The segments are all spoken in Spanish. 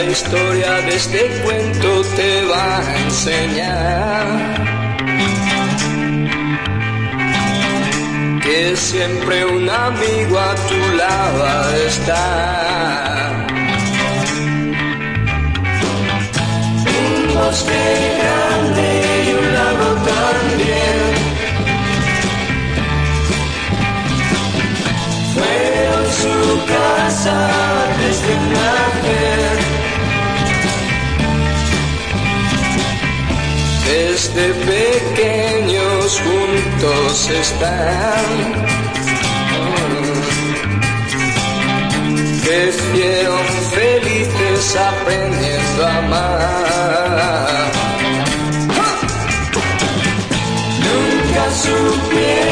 historia de este cuento te va a enseñar. Que siempre un amigo a tu lado está. Un bosque grande y un lago también. Fueron su casa Desde pequeños juntos están. Crecieron felices aprendiendo a amar. Nunca supieron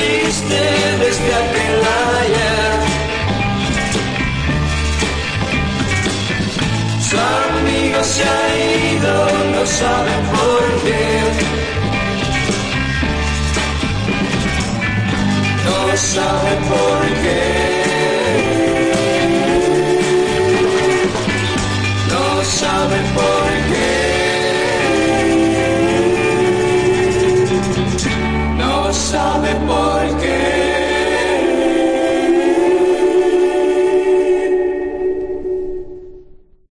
triste desde aquel ayer. Su amigo se ha ido, no sabe por qué. No sabe por qué.